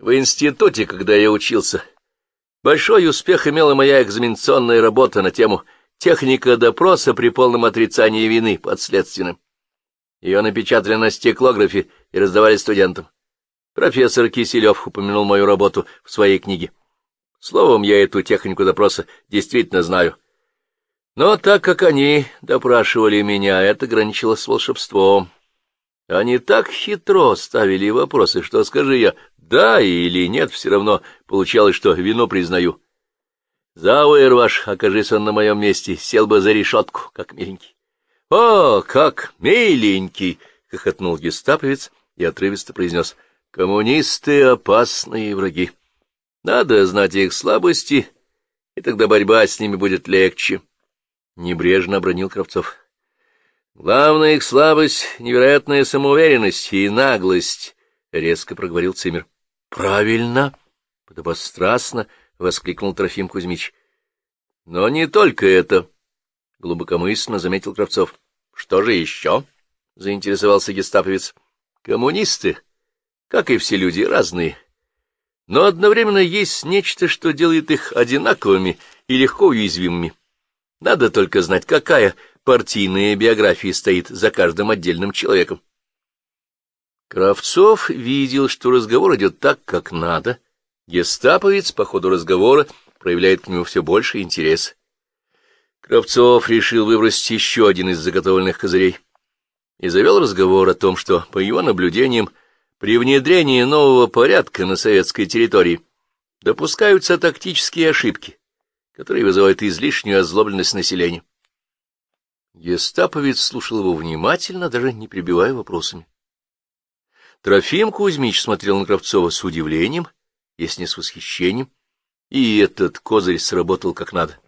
В институте, когда я учился, большой успех имела моя экзаменационная работа на тему «Техника допроса при полном отрицании вины подследственным». Ее напечатали на стеклографе и раздавали студентам. Профессор Киселев упомянул мою работу в своей книге. Словом, я эту технику допроса действительно знаю. Но так как они допрашивали меня, это граничило с волшебством. Они так хитро ставили вопросы, что, скажи я «да» или «нет», все равно получалось, что вину признаю. Зауэр ваш, окажись он на моем месте, сел бы за решетку, как миленький. — О, как миленький! — хохотнул гестаповец и отрывисто произнес. — Коммунисты — опасные враги. Надо знать их слабости, и тогда борьба с ними будет легче. Небрежно обронил Кравцов. Главная их слабость — невероятная самоуверенность и наглость, — резко проговорил Цимер. — Правильно, — подобострастно воскликнул Трофим Кузьмич. — Но не только это, — глубокомысленно заметил Кравцов. — Что же еще? — заинтересовался гестаповец. — Коммунисты, как и все люди, разные. Но одновременно есть нечто, что делает их одинаковыми и легко уязвимыми. Надо только знать, какая партийная биография стоит за каждым отдельным человеком. Кравцов видел, что разговор идет так, как надо. Гестаповец по ходу разговора проявляет к нему все больше интерес. Кравцов решил выбросить еще один из заготовленных козырей и завел разговор о том, что, по его наблюдениям, при внедрении нового порядка на советской территории допускаются тактические ошибки, которые вызывают излишнюю озлобленность населения. Гестаповец слушал его внимательно, даже не прибивая вопросами. Трофим Кузьмич смотрел на Кравцова с удивлением, если не с восхищением, и этот козырь сработал как надо.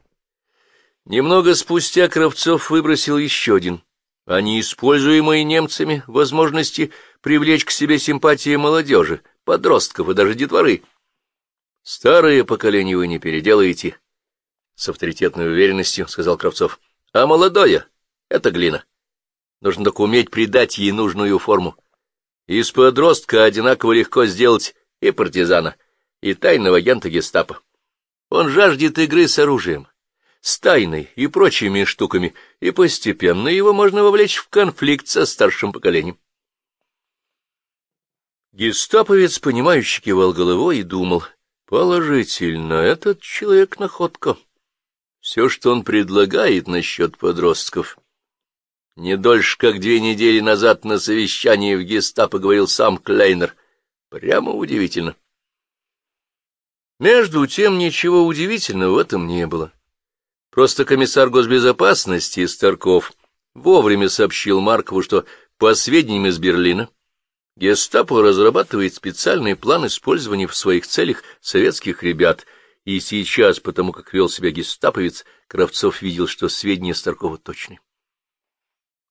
Немного спустя Кравцов выбросил еще один, а неиспользуемые немцами возможности привлечь к себе симпатии молодежи, подростков и даже детворы. Старое поколение вы не переделаете, — с авторитетной уверенностью сказал Кравцов. — А молодое — это глина. Нужно только уметь придать ей нужную форму. Из подростка одинаково легко сделать и партизана, и тайного агента гестапо. Он жаждет игры с оружием, с тайной и прочими штуками, и постепенно его можно вовлечь в конфликт со старшим поколением. Гестаповец, понимающий, кивал головой и думал, положительно, этот человек находка. Все, что он предлагает насчет подростков. Не дольше, как две недели назад на совещании в гестапо говорил сам Клейнер. Прямо удивительно. Между тем, ничего удивительного в этом не было. Просто комиссар госбезопасности Старков вовремя сообщил Маркову, что, по сведениям из Берлина, гестапо разрабатывает специальный план использования в своих целях советских ребят — и сейчас, потому как вел себя гестаповец, Кравцов видел, что сведения Старкова точны. —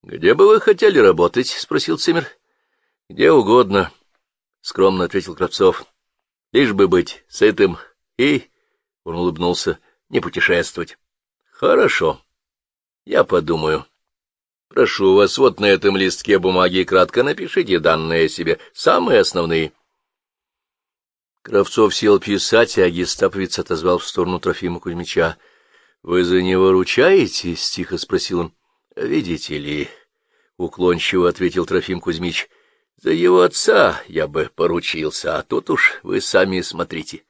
Где бы вы хотели работать? — спросил Цимер. — Где угодно, — скромно ответил Кравцов. — Лишь бы быть сытым и, — он улыбнулся, — не путешествовать. — Хорошо. Я подумаю. Прошу вас, вот на этом листке бумаги кратко напишите данные о себе, самые основные. — Кравцов сел писать, а гестаповец отозвал в сторону Трофима Кузьмича. — Вы за него ручаетесь? — тихо спросил он. — Видите ли, — уклончиво ответил Трофим Кузьмич, — за его отца я бы поручился, а тут уж вы сами смотрите.